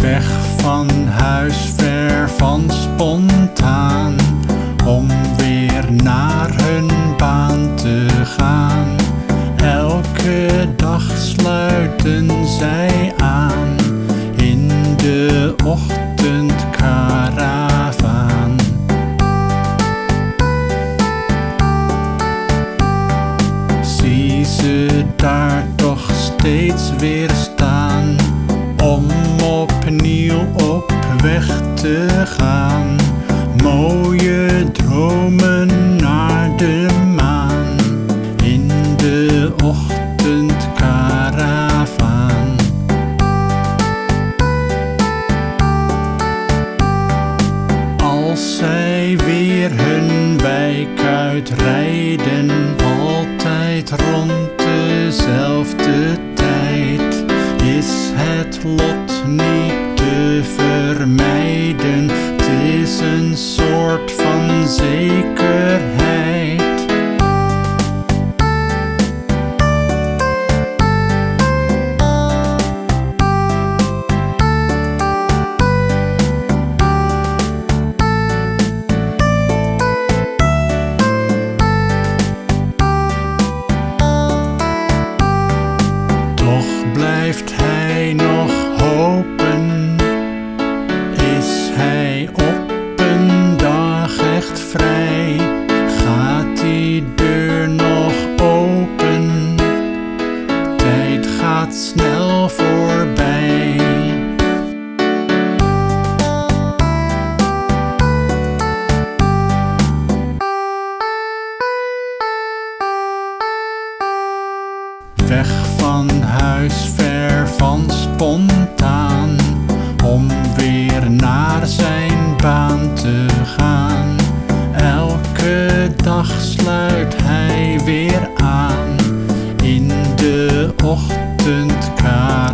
Weg van huis, ver van spontaan, om weer naar hun baan te gaan. Elke dag sluiten zij aan in de ochtendkaravaan. Zie ze daar toch steeds weer staan om opnieuw op weg te gaan. Mooie dromen naar de maan in de ochtendkaravaan. Als zij weer hun wijk uitrijden, altijd rond dezelfde tijd, is het lot gaat snel voorbij. Weg van huis, ver van spontaan, om weer naar zijn baan te gaan. Elke dag sluit hij weer aan in de ochtendkaravaan.